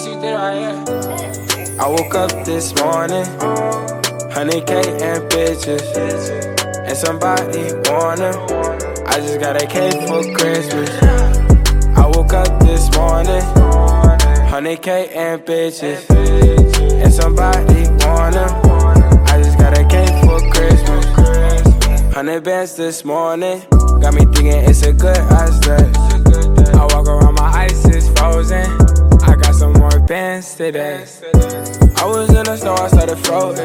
I woke up this morning, 100k and bitches, and somebody wanna. I just got a cake for Christmas. I woke up this morning, 100k and bitches, and somebody want 'em. I just got a cake for Christmas. 100 bands this morning, got me thinking it's a good aspect. Today. I was in the snow, I started floating.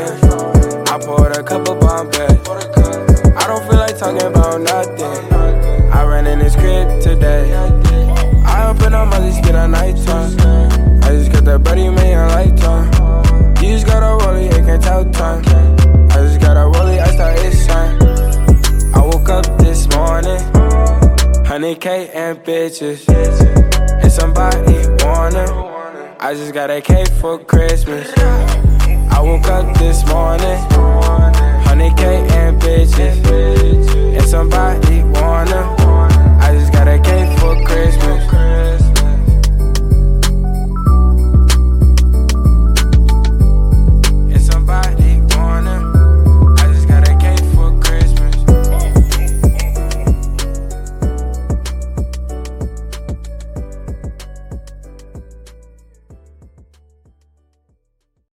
I poured a couple bomb back. I don't feel like talking about nothing. I ran in this crib today. I open up my least get a nighttime. I just got that buddy million lifetime. You just got a rollie, it can't tell time. I just got a rollie, I start it's time. I woke up this morning, 100k and bitches, and somebody 'em. I just got a cake for Christmas. I woke up this morning,